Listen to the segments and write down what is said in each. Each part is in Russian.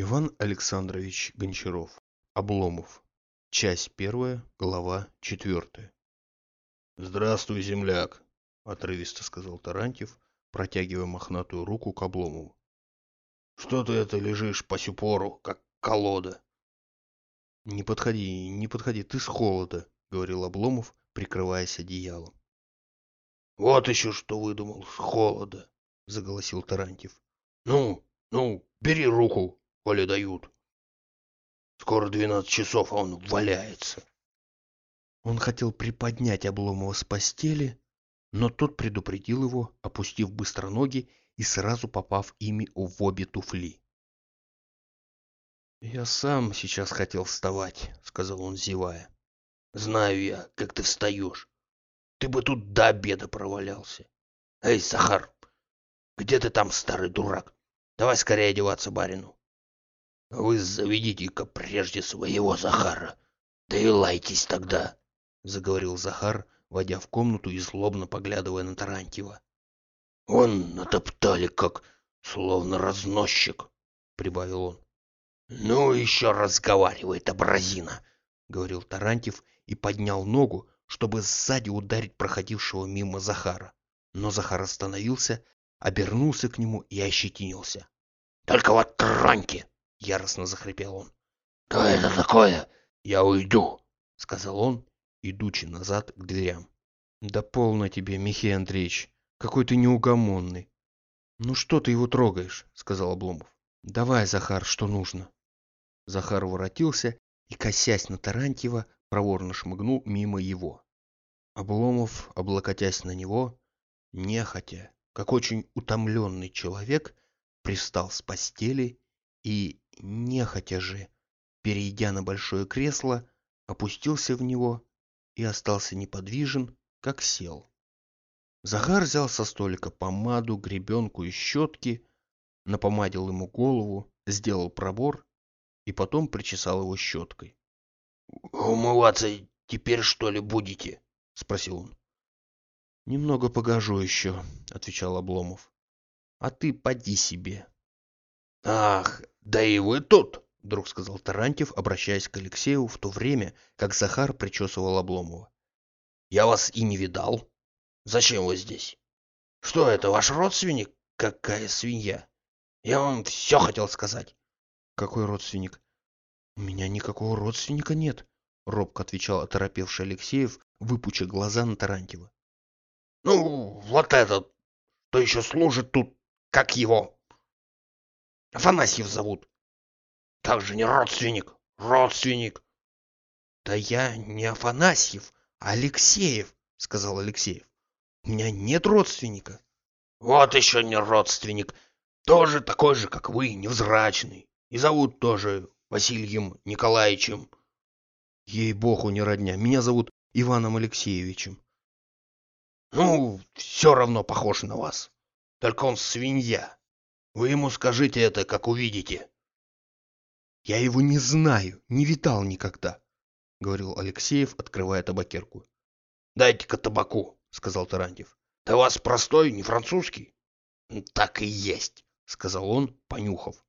Иван Александрович Гончаров. Обломов. Часть первая, глава четвертая. «Здравствуй, земляк!» — отрывисто сказал Тарантьев, протягивая мохнатую руку к Обломову. «Что ты это лежишь по сю пору, как колода?» «Не подходи, не подходи, ты с холода», — говорил Обломов, прикрываясь одеялом. «Вот еще что выдумал с холода!» — заголосил Тарантьев. «Ну, ну, бери руку, коли дают. Скоро двенадцать часов, а он валяется». Он хотел приподнять Обломова с постели, но тот предупредил его, опустив быстро ноги и сразу попав ими в обе туфли. «Я сам сейчас хотел вставать», — сказал он, зевая. «Знаю я, как ты встаешь. Ты бы тут до обеда провалялся. Эй, Сахар, где ты там, старый дурак? Давай скорее одеваться барину. Вы заведите-ка прежде своего Захара. Да и лайтесь тогда, — заговорил Захар, войдя в комнату и злобно поглядывая на Тарантьева. «Он натоптали, как словно разносчик», — прибавил он. «Ну, еще разговаривает образина», — говорил Тарантьев и поднял ногу, чтобы сзади ударить проходившего мимо Захара. Но Захар остановился, обернулся к нему и ощетинился. «Только вот троньте!» — яростно захрипел он. «Что это такое? Я уйду!» — сказал он, идучи назад к дверям. «Да полно тебе, Михей Андреевич, какой ты неугомонный!» «Ну что ты его трогаешь?» — сказал Обломов. «Давай, Захар, что нужно!» Захар воротился и, косясь на Тарантьева, проворно шмыгнул мимо его. Обломов, облокотясь на него, нехотя, как очень утомленный человек, пристал с постели и, нехотя же, перейдя на большое кресло, опустился в него и остался неподвижен, как сел. Захар взял со столика помаду, гребенку и щетки, напомадил ему голову, сделал пробор и потом причесал его щеткой. «Умываться теперь, что ли, будете?» — спросил он. «Немного погожу еще», — отвечал Обломов. «А ты поди себе». «Ах, да и вы тут!» — вдруг сказал Тарантьев, обращаясь к Алексею в то время, как Захар причесывал Обломова. «Я вас и не видал. Зачем вы здесь? Что это, ваш родственник? Какая свинья? Я вам все хотел сказать. «Какой родственник?» «У меня никакого родственника нет», — робко отвечал оторопевший Алексеев, выпуча глаза на Тарантьева. «Ну, вот этот, кто еще служит тут, как его? Афанасьев зовут. Как же не родственник? Родственник!» «Да я не Афанасьев, а Алексеев», — сказал Алексеев. «У меня нет родственника». «Вот еще не родственник, тоже такой же, как вы, невзрачный. И зовут тоже Васильем Николаевичем. Ей-богу, не родня. Меня зовут Иваном Алексеевичем. Ну, все равно похож на вас. Только он свинья. Вы ему скажите это, как увидите. Я его не знаю, не витал никогда, говорил Алексеев, открывая табакерку. Дайте-ка табаку, сказал Тарантьев. Да вас простой, не французский? Так и есть, сказал он, понюхав.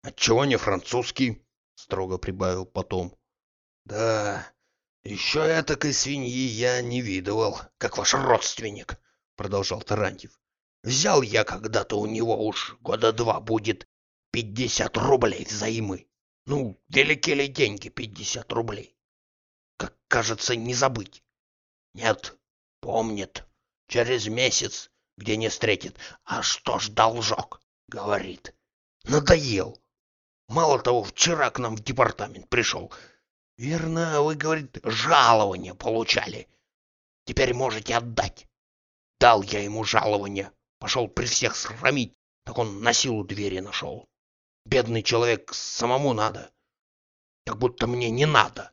Отчего не французский? Строго прибавил потом. Да, еще этакой свиньи я не видывал, как ваш родственник, продолжал Тарантьев. Взял я когда-то у него уж года два будет пятьдесят рублей взаймы. Ну, велики ли деньги пятьдесят рублей? Как кажется, не забыть. Нет, помнит. Через месяц, где не встретит. А что ж должок, говорит. Надоел. Мало того, вчера к нам в департамент пришел. Верно, вы, говорит, жалование получали. Теперь можете отдать. Дал я ему жалование. Пошел при всех срамить, так он на силу двери нашел. Бедный человек, самому надо. Как будто мне не надо.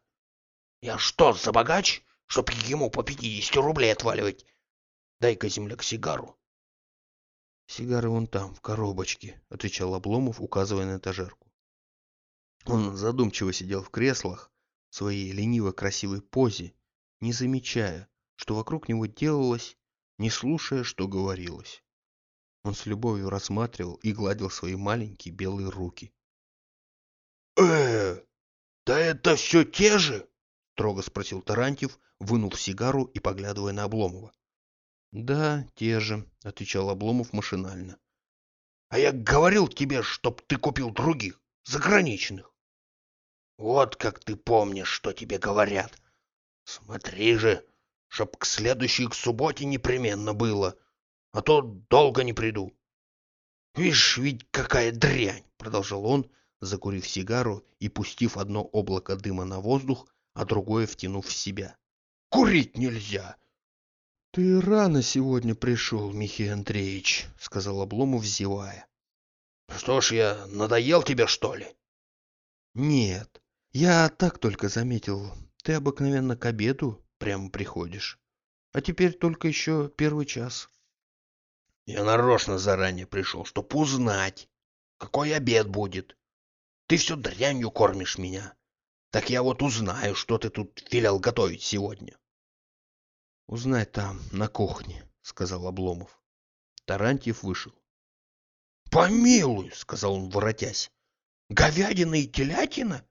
Я что, за богач, чтоб ему по пятидесяти рублей отваливать? Дай-ка, земляк, сигару. Сигары вон там, в коробочке, отвечал Обломов, указывая на этажерку. Он задумчиво сидел в креслах, в своей лениво-красивой позе, не замечая, что вокруг него делалось, не слушая, что говорилось. Он с любовью рассматривал и гладил свои маленькие белые руки. э да это все те же? Строго спросил Тарантьев, вынув сигару и поглядывая на Обломова. Да, те же, отвечал Обломов машинально. А я говорил тебе, чтоб ты купил других, заграничных. Вот как ты помнишь, что тебе говорят. Смотри же, чтоб к следующей к субботе непременно было, а то долго не приду. Видишь, ведь какая дрянь, продолжал он, закурив сигару и пустив одно облако дыма на воздух, а другое втянув в себя. Курить нельзя. Ты рано сегодня пришел, Михей Андреевич, сказал Обломов, зевая. Что ж, я надоел тебе, что ли? Нет, я так только заметил. Ты обыкновенно к обеду прямо приходишь. А теперь только еще первый час. Я нарочно заранее пришел, чтоб узнать, какой обед будет. Ты все дрянью кормишь меня. Так я вот узнаю, что ты тут велел готовить сегодня. — Узнай там, на кухне, — сказал Обломов. Тарантьев вышел. — Помилуй, — сказал он, воротясь. — Говядина и телятина?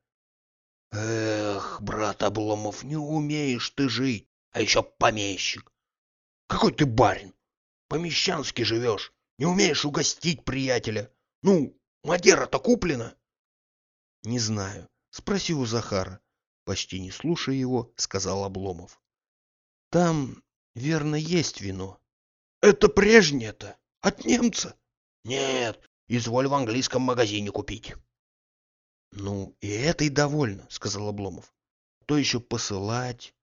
Эх, брат Обломов, не умеешь ты жить, а еще помещик. Какой ты барин? Помещански живешь, не умеешь угостить приятеля. Ну, Мадера-то куплена? Не знаю. Спроси у Захара. Почти не слушая его, сказал Обломов. Там, верно, есть вино. Это прежнее-то? От немца? Нет, изволь в английском магазине купить. Ну, и этой довольно, сказал Обломов. То еще посылать.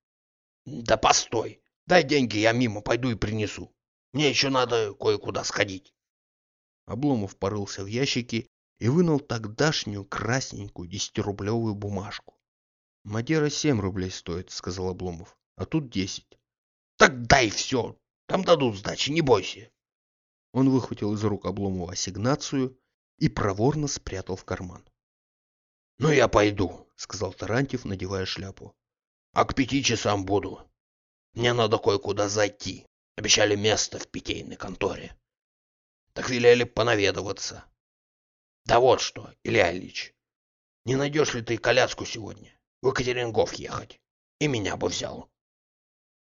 Да постой, дай деньги, я мимо пойду и принесу. Мне еще надо кое-куда сходить. Обломов порылся в ящике и вынул тогдашнюю красненькую десятирублевую бумажку. «Мадера семь рублей стоит», — сказал Обломов, — «а тут десять». «Так дай все, там дадут сдачи, не бойся». Он выхватил из рук Обломова ассигнацию и проворно спрятал в карман. «Ну, я пойду», — сказал Тарантьев, надевая шляпу. «А к пяти часам буду. Мне надо кое-куда зайти. Обещали место в питейной конторе. Так велели понаведываться. Да вот что, Илья Ильич, не найдешь ли ты коляску сегодня? В Екатерингов ехать. И меня бы взял.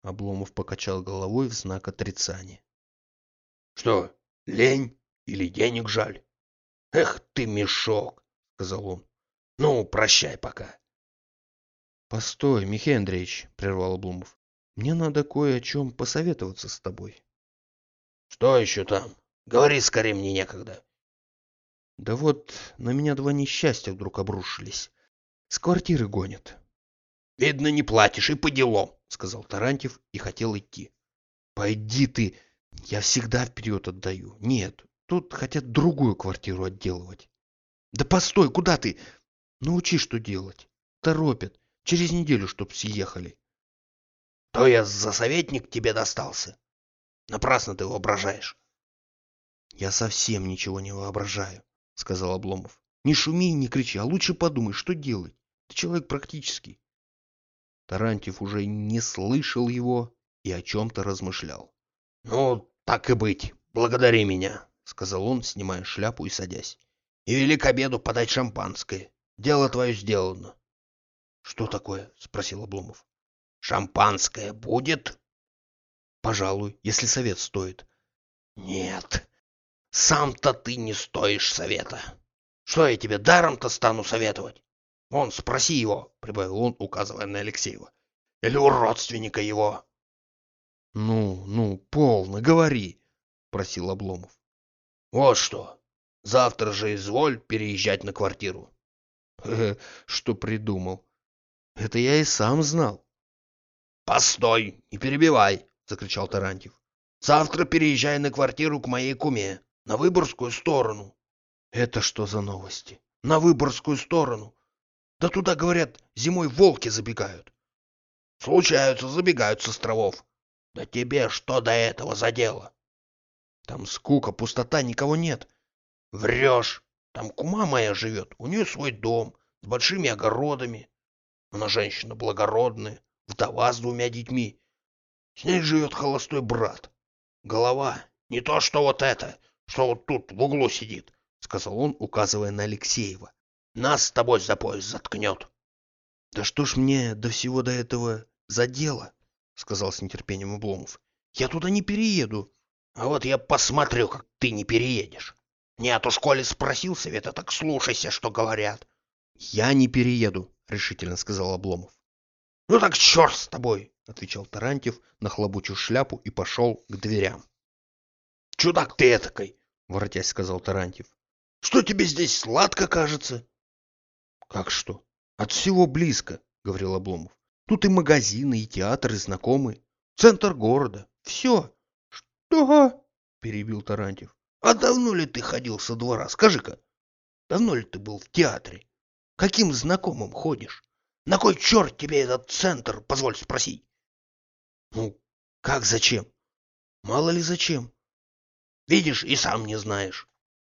Обломов покачал головой в знак отрицания. Что, лень или денег жаль? Эх ты, мешок, сказал он. Ну, прощай пока. Постой, Михаил Андреевич, прервал Обломов. Мне надо кое о чем посоветоваться с тобой. Что еще там? Говори скорее, мне некогда. Да вот на меня два несчастья вдруг обрушились. С квартиры гонят. Видно, не платишь и по делам, сказал Тарантьев и хотел идти. Пойди ты, я всегда вперед отдаю. Нет, тут хотят другую квартиру отделывать. Да постой, куда ты? Научи, что делать. Торопят. Через неделю, чтоб съехали. То я за советник тебе достался. Напрасно ты воображаешь. Я совсем ничего не воображаю сказал Обломов. Не шуми и не кричи, а лучше подумай, что делать. Ты человек практический. Тарантьев уже не слышал его и о чем-то размышлял. — Ну, так и быть, благодари меня, — сказал он, снимая шляпу и садясь. — И вели к обеду подать шампанское. Дело твое сделано. — Что такое? — спросил Обломов. — Шампанское будет? — Пожалуй, если совет стоит. — Нет, сам-то ты не стоишь совета. Что я тебе даром-то стану советовать? Вон, спроси его, — прибавил он, указывая на Алексеева. Или у родственника его. — Ну, ну, полно, говори, — просил Обломов. — Вот что. Завтра же изволь переезжать на квартиру. Э, что придумал? Это я и сам знал. — Постой, не перебивай, — закричал Тарантьев. — Завтра переезжай на квартиру к моей куме. На Выборгскую сторону. Это что за новости? На Выборгскую сторону. Да туда, говорят, зимой волки забегают. Случаются, забегают с островов. Да тебе что до этого за дело? Там скука, пустота, никого нет. Врешь. Там кума моя живет, у нее свой дом, с большими огородами. Она женщина благородная, вдова с двумя детьми. С ней живет холостой брат. Голова, не то что вот это, что вот тут в углу сидит, — сказал он, указывая на Алексеева. Нас с тобой за пояс заткнет. Да что ж мне до всего до этого за дело? Сказал с нетерпением Обломов. Я туда не перееду. А вот я посмотрю, как ты не переедешь. Нет, у школе спросил совета, так слушайся, что говорят. Я не перееду, решительно сказал Обломов. Ну так черт с тобой, отвечал Тарантьев, нахлобучив шляпу и пошел к дверям. Чудак ты этакой, воротясь, сказал Тарантьев. Что тебе здесь сладко кажется? Как что? От всего близко, говорил Обломов. Тут и магазины, и театр, и знакомые. Центр города. Все. Что? Перебил Тарантьев. А давно ли ты ходил со двора? Скажи-ка. Давно ли ты был в театре? Каким знакомым ходишь? На кой черт тебе этот центр, позволь спросить? Ну, как зачем? Мало ли зачем. Видишь, и сам не знаешь.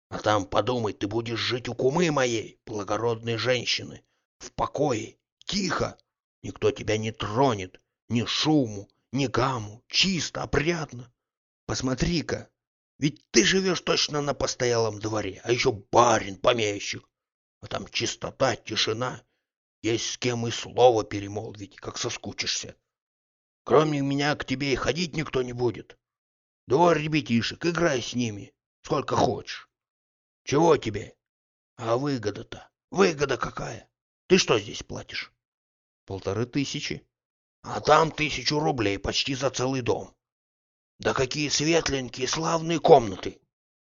А там, подумай, ты будешь жить у кумы моей, благородной женщины, в покое, тихо. Никто тебя не тронет, ни шуму, ни гаму, чисто, опрятно. Посмотри-ка, ведь ты живешь точно на постоялом дворе, а еще барин, помещик. А там чистота, тишина. Есть с кем и слово перемолвить, как соскучишься. Кроме меня к тебе и ходить никто не будет. Двор ребятишек, играй с ними, сколько хочешь. Чего тебе? А выгода-то? Выгода какая? Ты что здесь платишь? Полторы тысячи. А там тысячу рублей почти за целый дом. Да какие светленькие, славные комнаты.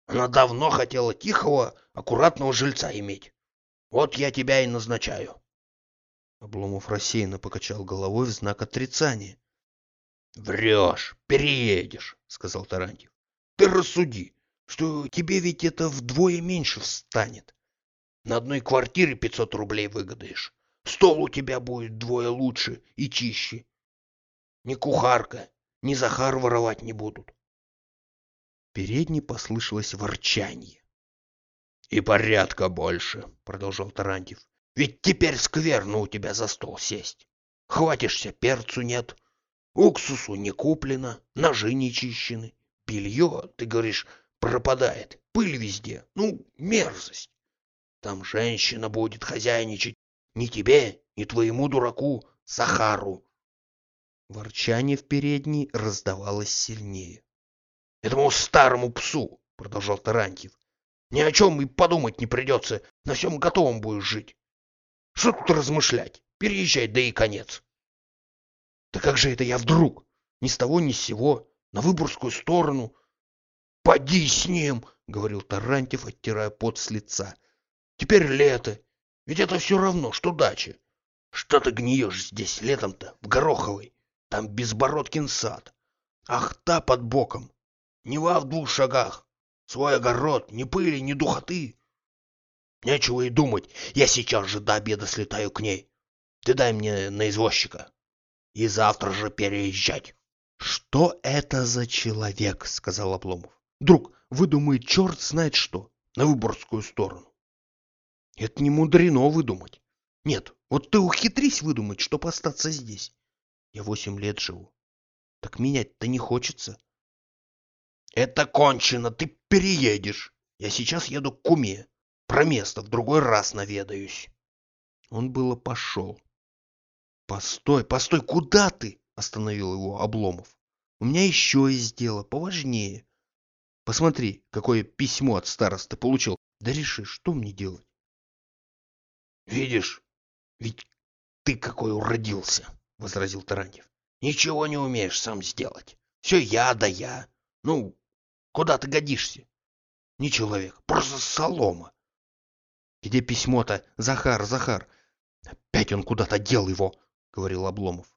Она давно хотела тихого, аккуратного жильца иметь. Вот я тебя и назначаю. Обломов рассеянно покачал головой в знак отрицания. Врешь, переедешь, сказал Тарантьев. Ты рассуди, что тебе ведь это вдвое меньше встанет. На одной квартире 500 рублей выгадаешь. Стол у тебя будет вдвое лучше и чище. Ни кухарка, ни Захар воровать не будут. Передней послышалось ворчанье. — И порядка больше, — продолжал Тарантьев. — Ведь теперь скверно у тебя за стол сесть. Хватишься, перцу нет, уксусу не куплено, ножи не чищены, белье, ты говоришь, пропадает, пыль везде, ну, мерзость. Там женщина будет хозяйничать ни тебе, ни твоему дураку Захару. Ворчание в передней раздавалось сильнее. — Этому старому псу, — продолжал Тарантьев, — ни о чем и подумать не придется, на всем готовом будешь жить. Что тут размышлять? Переезжай, да и конец. — Да как же это я вдруг? Ни с того ни с сего, на Выборгскую сторону. — Поди с ним, — говорил Тарантьев, оттирая пот с лица. — Теперь лето, ведь это все равно, что дача. Что ты гниешь здесь летом-то, в Гороховой? Там Безбородкин сад. Ах, та под боком. Нева в двух шагах. Свой огород, ни пыли, ни духоты. Нечего и думать, я сейчас же до обеда слетаю к ней. Ты дай мне на извозчика. И завтра же переезжать. — Что это за человек? — сказал Обломов. — Друг, выдумает черт знает что, на Выборгскую сторону. Это не мудрено выдумать. Нет, вот ты ухитрись выдумать, чтоб остаться здесь. Я восемь лет живу. Так менять-то не хочется. Это кончено, ты переедешь. Я сейчас еду к куме. Про место в другой раз наведаюсь. Он было пошел. Постой, постой, куда ты? Остановил его Обломов. У меня еще есть дело, поважнее. Посмотри, какое письмо от старосты получил. Да реши, что мне делать. Видишь, ведь ты какой уродился. — возразил Тарантьев. — Ничего не умеешь сам сделать. Все я да я. Ну, куда ты годишься? Не человек, просто солома. — Где письмо-то? Захар, Захар. Опять он куда-то дел его, — говорил Обломов.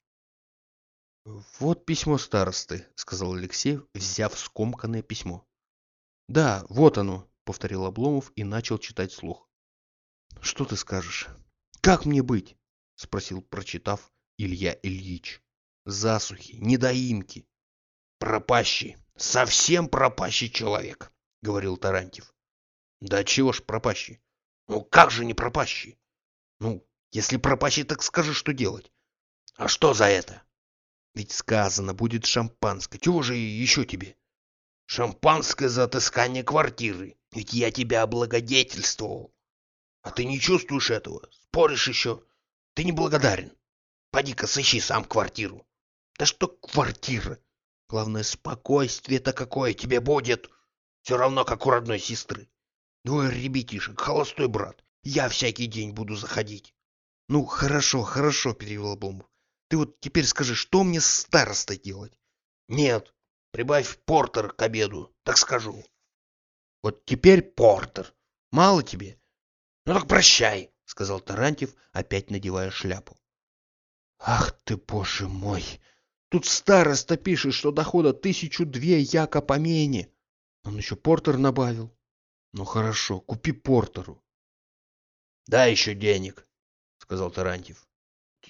— Вот письмо старосты, — сказал Алексей, взяв скомканное письмо. — Да, вот оно, — повторил Обломов и начал читать слух. — Что ты скажешь? Как мне быть? — спросил, прочитав Илья Ильич. Засухи, недоимки. Пропащий, совсем пропащий человек, говорил Тарантьев. Да чего ж пропащий? Ну как же не пропащий? Ну, если пропащий, так скажи, что делать. А что за это? Ведь сказано, будет шампанское. Чего же еще тебе? Шампанское за отыскание квартиры. Ведь я тебя облагодетельствовал. А ты не чувствуешь этого? Споришь еще? Ты неблагодарен. Поди-ка сыщи сам квартиру. Да что квартира? Главное, спокойствие-то какое тебе будет. Все равно, как у родной сестры. Двое ребятишек, холостой брат. Я всякий день буду заходить. Ну, хорошо, хорошо, перевел Обломов. Ты вот теперь скажи, что мне староста делать? Нет, прибавь портер к обеду, так скажу. Вот теперь портер. Мало тебе? Ну так прощай, сказал Тарантьев, опять надевая шляпу. Ах ты, боже мой! Тут староста пишет, что дохода тысячу две яко помене. Он еще портер набавил. Ну хорошо, купи портеру. Дай еще денег, сказал Тарантьев.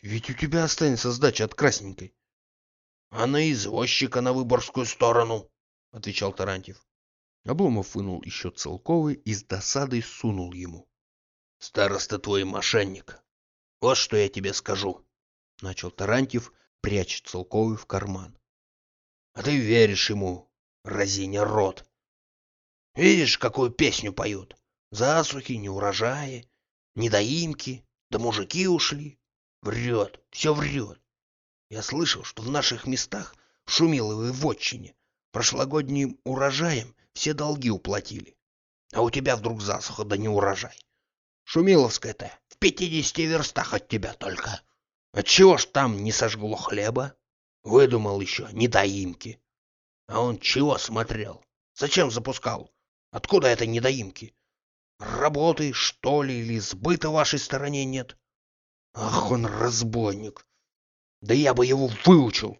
Ведь у тебя останется сдача от красненькой. А на извозчика на выборскую сторону, отвечал Тарантьев. Обломов вынул еще целковый и с досадой сунул ему. Староста твой мошенник. Вот что я тебе скажу, начал Тарантьев, прячет целковый в карман. А ты веришь ему, разиня рот. Видишь, какую песню поют? Засухи, неурожаи, недоимки, да мужики ушли. Врет, все врет. Я слышал, что в наших местах, в Шумиловой вотчине, прошлогодним урожаем все долги уплатили. А у тебя вдруг засуха да не урожай. Шумиловская-то в пятидесяти верстах от тебя только. Отчего ж там не сожгло хлеба? Выдумал еще недоимки. А он чего смотрел? Зачем запускал? Откуда это недоимки? Работы, что ли, или сбыта вашей стороне нет? Ах, он разбойник. Да я бы его выучил.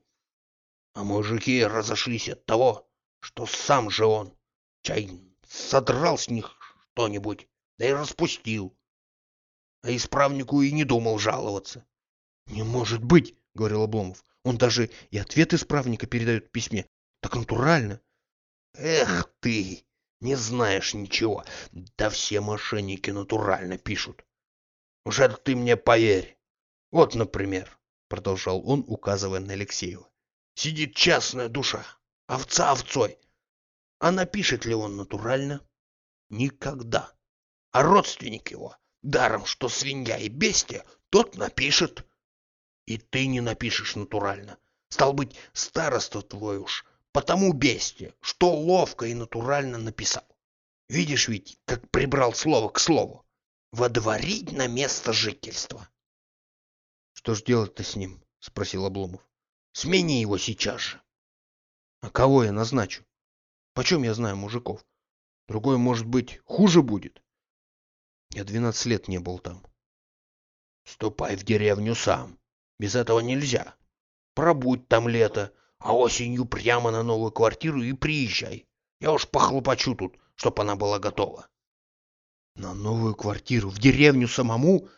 А мужики разошлись от того, что сам же он, чай, содрал с них что-нибудь, да и распустил. А исправнику и не думал жаловаться. «Не может быть!» — говорил Обломов. «Он даже и ответ исправника передает в письме. Так натурально!» «Эх ты! Не знаешь ничего! Да все мошенники натурально пишут! Уж ты мне поверь! Вот, например, — продолжал он, указывая на Алексеева, — сидит частная душа, овца овцой. А напишет ли он натурально? Никогда. А родственник его, даром что свинья и бестия, тот напишет. И ты не напишешь натурально. Стал быть, староста твой уж, потому бестия, что ловко и натурально написал. Видишь ведь, как прибрал слово к слову. Водворить на место жительства. — Что ж делать-то с ним? — спросил Обломов. — Смени его сейчас же. — А кого я назначу? Почем я знаю мужиков? Другой, может быть, хуже будет. Я двенадцать лет не был там. — Ступай в деревню сам. Без этого нельзя. Пробудь там лето, а осенью прямо на новую квартиру и приезжай. Я уж похлопочу тут, чтоб она была готова. На новую квартиру, в деревню самому?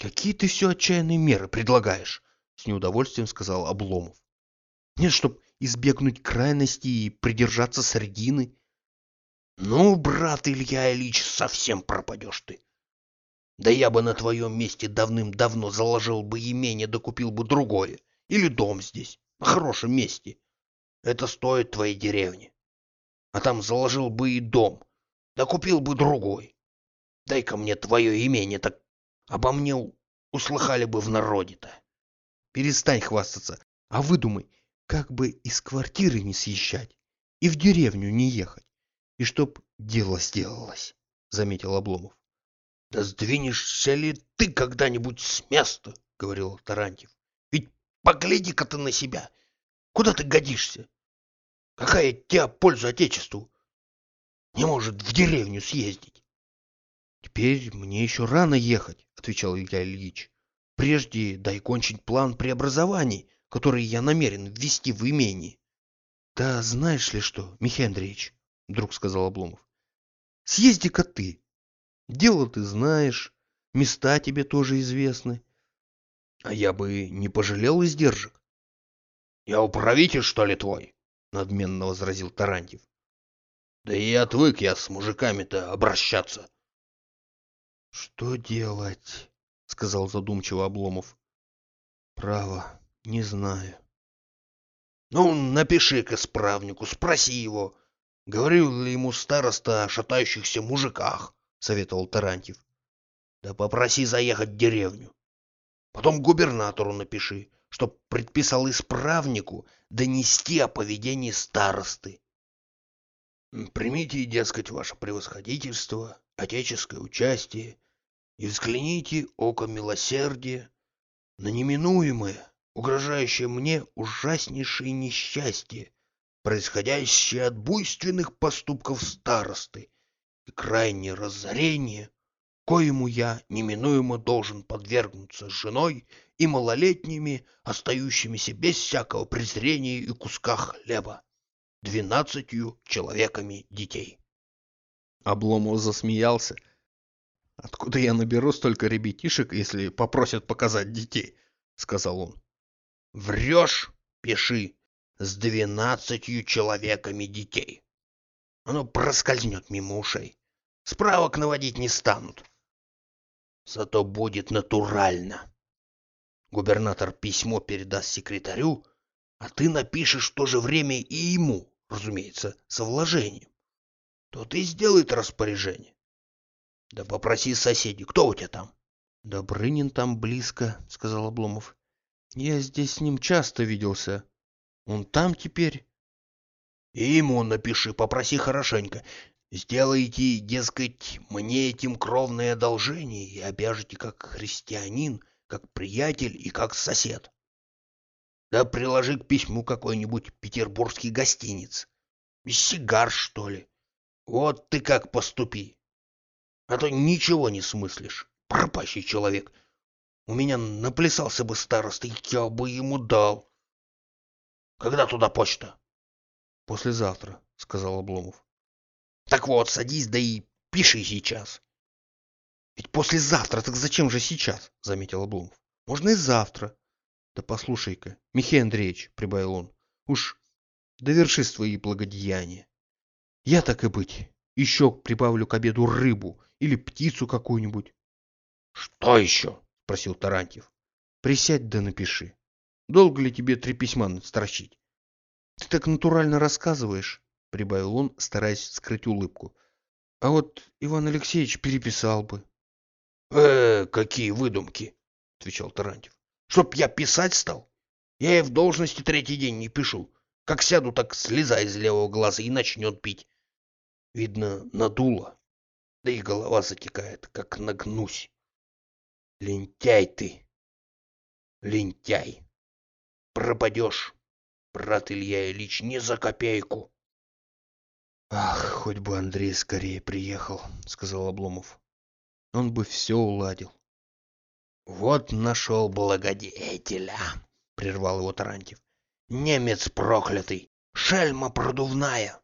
Какие ты все отчаянные меры предлагаешь? С неудовольствием сказал Обломов. Нет, чтоб избегнуть крайности и придержаться средины. Ну, брат Илья Ильич, совсем пропадешь ты. Да я бы на твоем месте давным-давно заложил бы имение, да купил бы другое. Или дом здесь, на хорошем месте. Это стоит твоей деревни. А там заложил бы и дом, да купил бы другой. Дай-ка мне твое имение, так обо мне услыхали бы в народе-то. Перестань хвастаться, а выдумай, как бы из квартиры не съезжать и в деревню не ехать, и чтоб дело сделалось, — заметил Обломов. Да сдвинешься ли ты когда-нибудь с места? — говорил Тарантьев. Погляди-ка ты на себя. Куда ты годишься? Какая тебя польза Отечеству? Не может в деревню съездить. Теперь мне еще рано ехать, — отвечал Илья Ильич. Прежде дай кончить план преобразований, который я намерен ввести в имение. — Да знаешь ли что, Михаил Андреевич, — вдруг сказал Обломов, — съезди-ка ты, Дело ты знаешь, места тебе тоже известны. А я бы не пожалел издержек. Я управитель, что ли, твой? Надменно возразил Тарантьев. Да и отвык я с мужиками-то обращаться. Что делать? Сказал задумчиво Обломов. Право, не знаю. Ну, напиши к исправнику, спроси его, говорил ли ему староста о шатающихся мужиках советовал Тарантьев. Да попроси заехать в деревню. Потом губернатору напиши, чтоб предписал исправнику донести о поведении старосты. Примите, дескать, ваше превосходительство, отеческое участие и взгляните око милосердия на неминуемое, угрожающее мне ужаснейшее несчастье, происходящее от буйственных поступков старосты и крайнее разорение, коему я неминуемо должен подвергнуться с женой и малолетними, остающимися без всякого презрения и куска хлеба, двенадцатью человеками детей. Обломов засмеялся. «Откуда я наберу столько ребятишек, если попросят показать детей?» — сказал он. «Врешь? Пиши. С двенадцатью человеками детей. Оно проскользнет мимо ушей. Справок наводить не станут. Зато будет натурально. Губернатор письмо передаст секретарю, а ты напишешь в то же время и ему, разумеется, со вложением. Тот и сделает распоряжение. Да попроси соседей, кто у тебя там? Добрынин там близко, сказал Обломов. Я здесь с ним часто виделся. Он там теперь? И ему напиши, попроси хорошенько. Сделайте, дескать, мне этим кровное одолжение и обяжете как христианин, как приятель и как сосед. Да приложи к письму какой-нибудь петербургский гостиниц. Сигар, что ли. Вот ты как поступи. А то ничего не смыслишь, пропащий человек. У меня наплясался бы староста, я бы ему дал. Когда туда почта? Послезавтра, сказал Обломов. Так вот, садись, да и пиши сейчас. Ведь послезавтра, так зачем же сейчас? Заметил Обломов. Можно и завтра. Да послушай-ка, Михей Андреевич, прибавил он, уж доверши свои благодеяния. Я так и быть, еще прибавлю к обеду рыбу или птицу какую-нибудь. Что еще? Спросил Тарантьев. Присядь да напиши. Долго ли тебе три письма настрочить? Ты так натурально рассказываешь прибавил он, стараясь скрыть улыбку. А вот Иван Алексеевич переписал бы. Э, какие выдумки, отвечал Тарантьев. Чтоб я писать стал? Я и в должности третий день не пишу. Как сяду, так слеза из левого глаза и начнет пить. Видно, надуло. Да и голова затекает, как нагнусь. Лентяй ты. Лентяй. Пропадешь, брат Илья Ильич, не за копейку. Ах, хоть бы Андрей скорее приехал, сказал Обломов. Он бы все уладил. Вот нашел благодетеля, прервал его Тарантьев. Немец проклятый, шельма продувная.